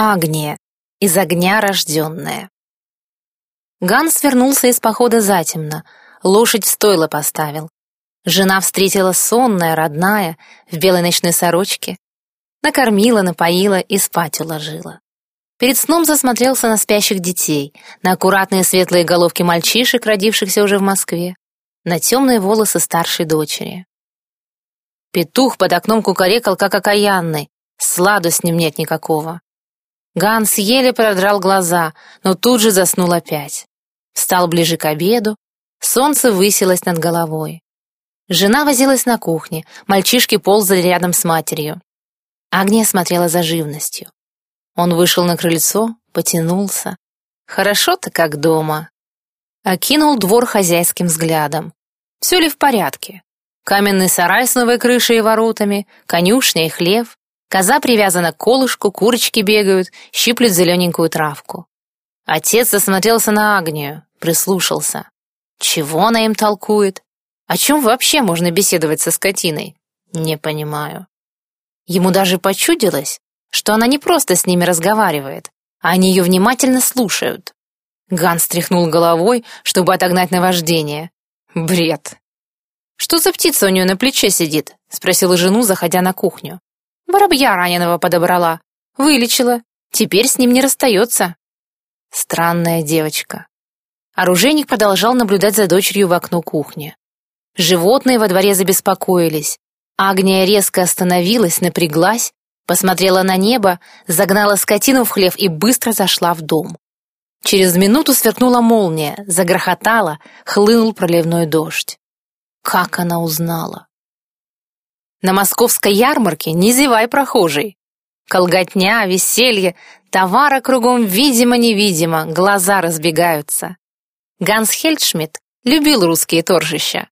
Агния, из огня рожденная. Ганс вернулся из похода затемно, лошадь в стойло поставил. Жена встретила сонная, родная, в белой ночной сорочке. Накормила, напоила и спать уложила. Перед сном засмотрелся на спящих детей, на аккуратные светлые головки мальчишек, родившихся уже в Москве, на темные волосы старшей дочери. Петух под окном кукарекал, как окаянный, сладу с ним нет никакого. Ганс еле продрал глаза, но тут же заснул опять. Встал ближе к обеду, солнце высилось над головой. Жена возилась на кухне, мальчишки ползали рядом с матерью. Агния смотрела за живностью. Он вышел на крыльцо, потянулся. Хорошо-то как дома. Окинул двор хозяйским взглядом. Все ли в порядке? Каменный сарай с новой крышей и воротами, конюшня и хлев, коза привязана к колышку, курочки бегают, щиплют зелененькую травку. Отец засмотрелся на Агнию, прислушался. Чего она им толкует? О чем вообще можно беседовать со скотиной? Не понимаю. Ему даже почудилось, что она не просто с ними разговаривает, а они ее внимательно слушают. Ганс тряхнул головой, чтобы отогнать наваждение. Бред. «Что за птица у нее на плече сидит?» — спросила жену, заходя на кухню. «Воробья раненого подобрала. Вылечила. Теперь с ним не расстается». Странная девочка. Оружейник продолжал наблюдать за дочерью в окно кухни. Животные во дворе забеспокоились. Агния резко остановилась, напряглась, посмотрела на небо, загнала скотину в хлев и быстро зашла в дом. Через минуту сверкнула молния, загрохотала, хлынул проливной дождь. Как она узнала? На московской ярмарке не зевай прохожий. Колготня, веселье, товара кругом видимо-невидимо, глаза разбегаются. Ганс Хельдшмидт любил русские торжища.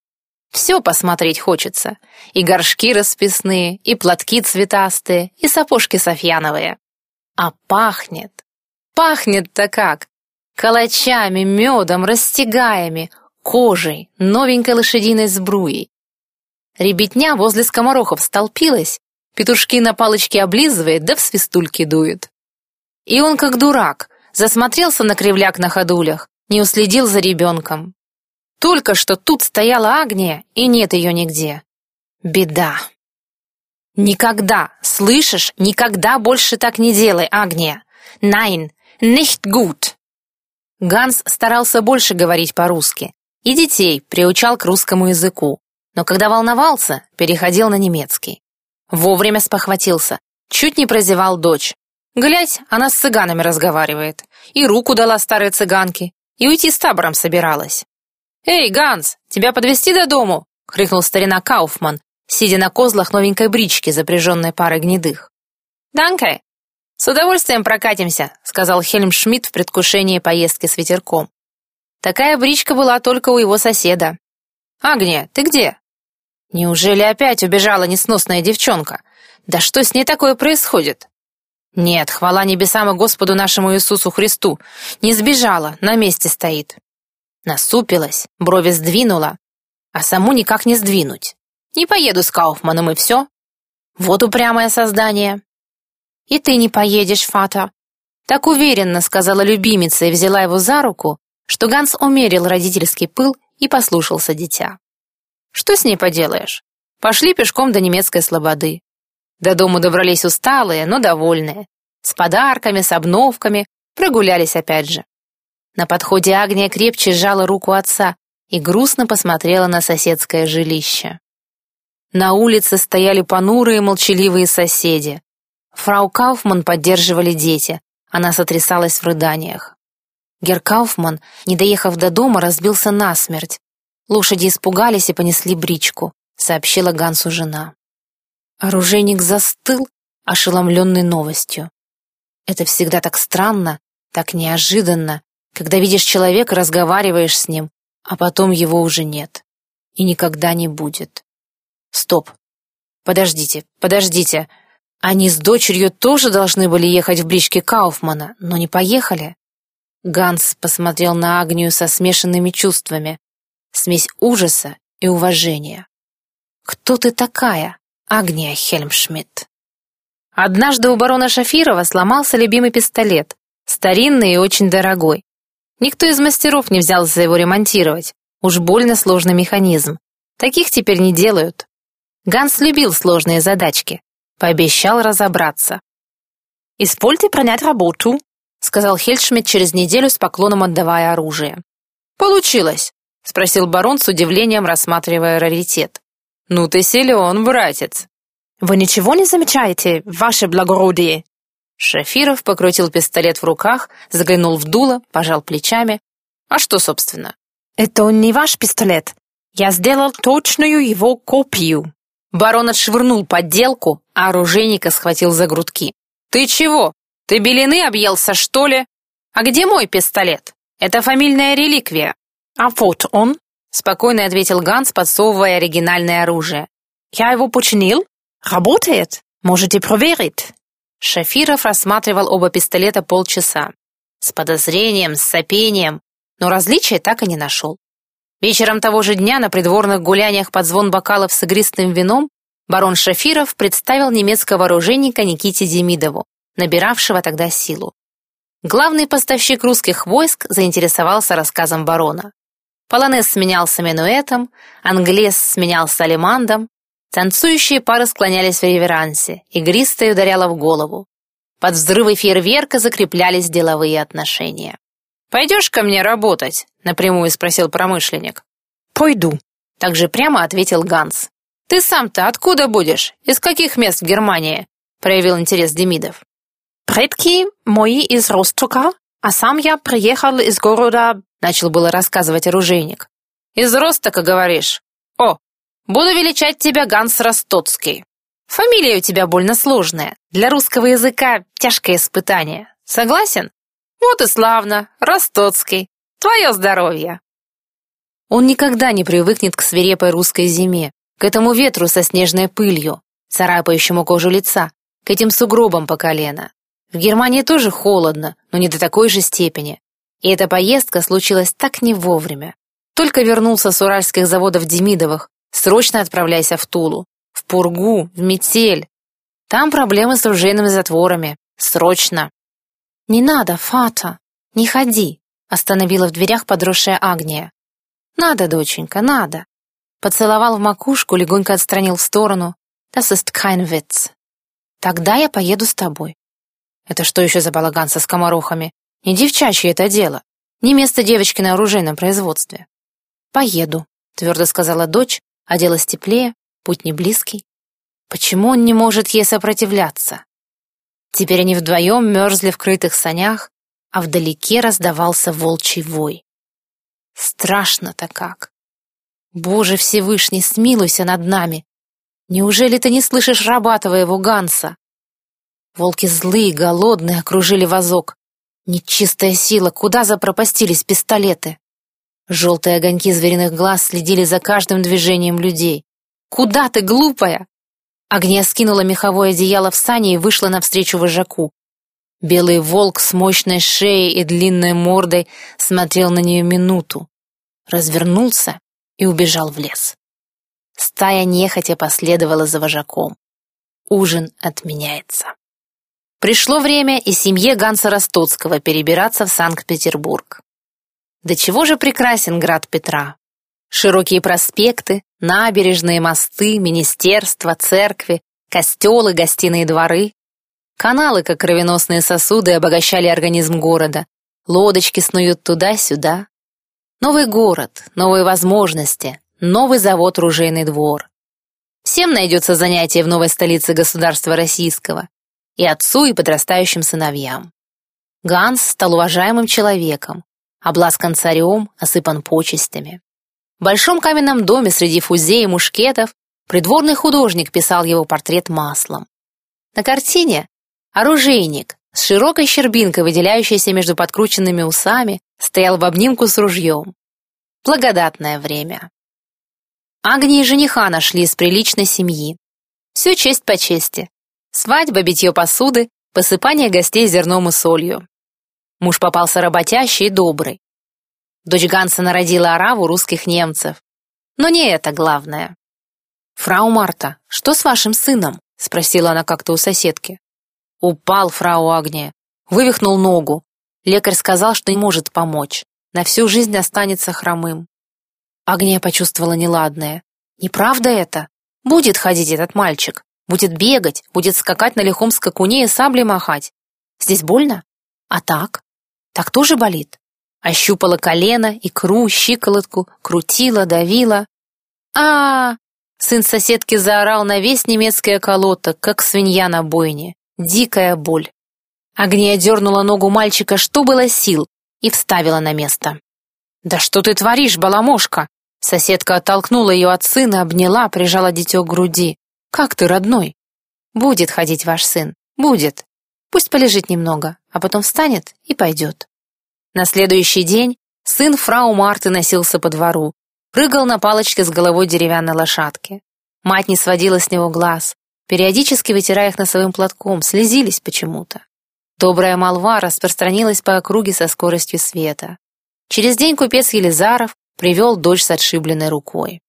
Все посмотреть хочется. И горшки расписные, и платки цветастые, и сапожки софьяновые. А пахнет. Пахнет-то как! Калачами, медом, растягаями, кожей, новенькой лошадиной сбруей. Ребятня возле скоморохов столпилась, петушки на палочке облизывает, да в свистульки дует. И он, как дурак, засмотрелся на кривляк на ходулях, не уследил за ребенком. Только что тут стояла Агния, и нет ее нигде. Беда. Никогда, слышишь, никогда больше так не делай, Агния. Nein, nicht gut. Ганс старался больше говорить по-русски, и детей приучал к русскому языку, но когда волновался, переходил на немецкий. Вовремя спохватился, чуть не прозевал дочь. Глядь, она с цыганами разговаривает, и руку дала старой цыганке, и уйти с табором собиралась. «Эй, Ганс, тебя подвести до дому?» — крикнул старина Кауфман, сидя на козлах новенькой брички, запряженной парой гнедых. «Данке!» «С удовольствием прокатимся», — сказал Хельм Шмидт в предвкушении поездки с ветерком. Такая бричка была только у его соседа. «Агния, ты где?» «Неужели опять убежала несносная девчонка? Да что с ней такое происходит?» Нет, хвала небесам и Господу нашему Иисусу Христу. Не сбежала, на месте стоит. Насупилась, брови сдвинула, а саму никак не сдвинуть. Не поеду с Кауфманом и все. Вот упрямое создание. И ты не поедешь, Фата. Так уверенно сказала любимица и взяла его за руку, что Ганс умерил родительский пыл и послушался дитя. Что с ней поделаешь? Пошли пешком до немецкой слободы. До дому добрались усталые, но довольные. С подарками, с обновками, прогулялись опять же. На подходе Агния крепче сжала руку отца и грустно посмотрела на соседское жилище. На улице стояли понурые молчаливые соседи. Фрау Кауфман поддерживали дети, она сотрясалась в рыданиях. Гер Кауфман, не доехав до дома, разбился насмерть. Лошади испугались и понесли бричку, сообщила Гансу жена. Оружейник застыл, ошеломленный новостью. Это всегда так странно, так неожиданно, когда видишь человека, разговариваешь с ним, а потом его уже нет. И никогда не будет. Стоп. Подождите, подождите. Они с дочерью тоже должны были ехать в бричке Кауфмана, но не поехали. Ганс посмотрел на Агнию со смешанными чувствами. Смесь ужаса и уважения. «Кто ты такая?» Агния Хельмшмидт. Однажды у барона Шафирова сломался любимый пистолет, старинный и очень дорогой. Никто из мастеров не взялся его ремонтировать. Уж больно сложный механизм. Таких теперь не делают. Ганс любил сложные задачки. Пообещал разобраться. «Извольте пронять работу», — сказал Хельшмидт через неделю с поклоном отдавая оружие. «Получилось», — спросил барон с удивлением, рассматривая раритет. «Ну ты силен, братец». «Вы ничего не замечаете, ваше благородие?» Шафиров покрутил пистолет в руках, заглянул в дуло, пожал плечами. «А что, собственно?» «Это не ваш пистолет. Я сделал точную его копию». Барон отшвырнул подделку, а оружейника схватил за грудки. «Ты чего? Ты белины объелся, что ли? А где мой пистолет? Это фамильная реликвия». «А вот он», — спокойно ответил Ганс, подсовывая оригинальное оружие. «Я его починил. Работает. Можете проверить». Шафиров рассматривал оба пистолета полчаса. С подозрением, с сопением, но различия так и не нашел. Вечером того же дня на придворных гуляниях под звон бокалов с игристым вином барон Шафиров представил немецкого оружейника Никите Демидову, набиравшего тогда силу. Главный поставщик русских войск заинтересовался рассказом барона. Полонез сменялся минуэтом, англес сменялся алемандом, Танцующие пары склонялись в реверансе, игристая ударяла в голову. Под взрывы фейерверка закреплялись деловые отношения. «Пойдешь ко мне работать?» — напрямую спросил промышленник. «Пойду», — также прямо ответил Ганс. «Ты сам-то откуда будешь? Из каких мест в Германии?» — проявил интерес Демидов. «Предки мои из Ростока, а сам я приехал из города...» — начал было рассказывать оружейник. «Из Ростока, говоришь? О, Буду величать тебя Ганс Ростоцкий. Фамилия у тебя больно сложная. Для русского языка тяжкое испытание. Согласен? Вот и славно. Ростоцкий. Твое здоровье. Он никогда не привыкнет к свирепой русской зиме, к этому ветру со снежной пылью, царапающему кожу лица, к этим сугробам по колено. В Германии тоже холодно, но не до такой же степени. И эта поездка случилась так не вовремя. Только вернулся с уральских заводов Демидовых, Срочно отправляйся в Тулу, в Пургу, в Метель. Там проблемы с ружейными затворами. Срочно. Не надо, Фата, не ходи, остановила в дверях подросшая Агния. Надо, доченька, надо. Поцеловал в макушку, легонько отстранил в сторону. Das ist kein Witz. Тогда я поеду с тобой. Это что еще за балаган со скоморохами? Не девчачье это дело. Не место девочки на оружейном производстве. Поеду, твердо сказала дочь, Оделась теплее, путь не близкий. Почему он не может ей сопротивляться? Теперь они вдвоем мерзли в крытых санях, а вдалеке раздавался волчий вой. Страшно-то как! Боже Всевышний, смилуйся над нами! Неужели ты не слышишь раба твоего Ганса? Волки злые, голодные, окружили вазок. Нечистая сила, куда запропастились пистолеты? Желтые огоньки звериных глаз следили за каждым движением людей. «Куда ты, глупая?» Агния скинула меховое одеяло в сани и вышла навстречу вожаку. Белый волк с мощной шеей и длинной мордой смотрел на нее минуту, развернулся и убежал в лес. Стая нехотя последовала за вожаком. Ужин отменяется. Пришло время и семье Ганса Ростоцкого перебираться в Санкт-Петербург. До чего же прекрасен град Петра? Широкие проспекты, набережные, мосты, министерства, церкви, костелы, гостиные дворы. Каналы, как кровеносные сосуды, обогащали организм города. Лодочки снуют туда-сюда. Новый город, новые возможности, новый завод «Ружейный двор». Всем найдется занятие в новой столице государства российского. И отцу, и подрастающим сыновьям. Ганс стал уважаемым человеком, обласкан царем, осыпан почестями. В большом каменном доме среди фузей и мушкетов придворный художник писал его портрет маслом. На картине оружейник с широкой щербинкой, выделяющейся между подкрученными усами, стоял в обнимку с ружьем. Благодатное время. Агни и жениха нашли из приличной семьи. Все честь по чести. Свадьба, битье посуды, посыпание гостей зерном и солью. Муж попался работящий и добрый. Дочь Ганса народила ораву русских немцев. Но не это главное. «Фрау Марта, что с вашим сыном?» — спросила она как-то у соседки. Упал фрау Агния, вывихнул ногу. Лекарь сказал, что не может помочь. На всю жизнь останется хромым. Агния почувствовала неладное. Неправда это? Будет ходить этот мальчик. Будет бегать, будет скакать на лихом скакуне и саблей махать. Здесь больно? А так? Так тоже болит? Ощупала колено, икру, щиколотку, крутила, давила. а, -а, -а Сын соседки заорал на весь немецкий околоток, как свинья на бойне. Дикая боль. Агния дернула ногу мальчика, что было сил, и вставила на место. «Да что ты творишь, баламошка?» Соседка оттолкнула ее от сына, обняла, прижала дитё к груди. «Как ты, родной?» «Будет ходить ваш сын, будет. Пусть полежит немного, а потом встанет и пойдет». На следующий день сын фрау Марты носился по двору, прыгал на палочке с головой деревянной лошадки. Мать не сводила с него глаз, периодически вытирая их носовым платком, слезились почему-то. Добрая молва распространилась по округе со скоростью света. Через день купец Елизаров привел дочь с отшибленной рукой.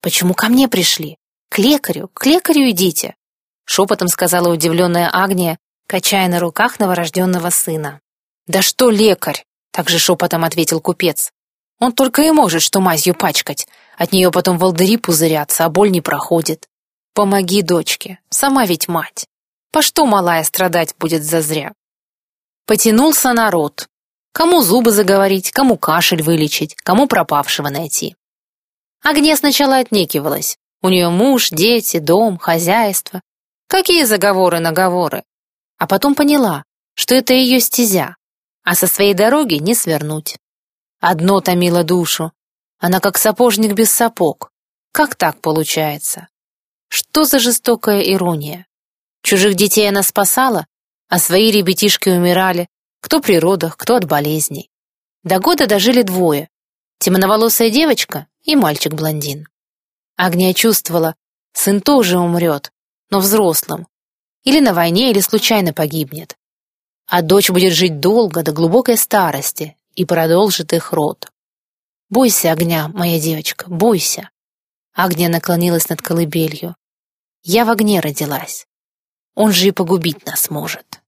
«Почему ко мне пришли? К лекарю, к лекарю идите!» Шепотом сказала удивленная Агния, качая на руках новорожденного сына. «Да что лекарь?» — также шепотом ответил купец. «Он только и может что мазью пачкать. От нее потом волдыри пузырятся, а боль не проходит. Помоги дочке, сама ведь мать. По что малая страдать будет зазря?» Потянулся народ. Кому зубы заговорить, кому кашель вылечить, кому пропавшего найти. Агния сначала отнекивалась. У нее муж, дети, дом, хозяйство. Какие заговоры-наговоры? А потом поняла, что это ее стезя, а со своей дороги не свернуть. Одно томило душу. Она как сапожник без сапог. Как так получается? Что за жестокая ирония? Чужих детей она спасала, а свои ребятишки умирали, кто при родах, кто от болезней. До года дожили двое, темноволосая девочка и мальчик-блондин. Агния чувствовала, сын тоже умрет, но взрослым, или на войне, или случайно погибнет. А дочь будет жить долго, до глубокой старости, и продолжит их род. «Бойся огня, моя девочка, бойся!» Агния наклонилась над колыбелью. «Я в огне родилась. Он же и погубить нас может».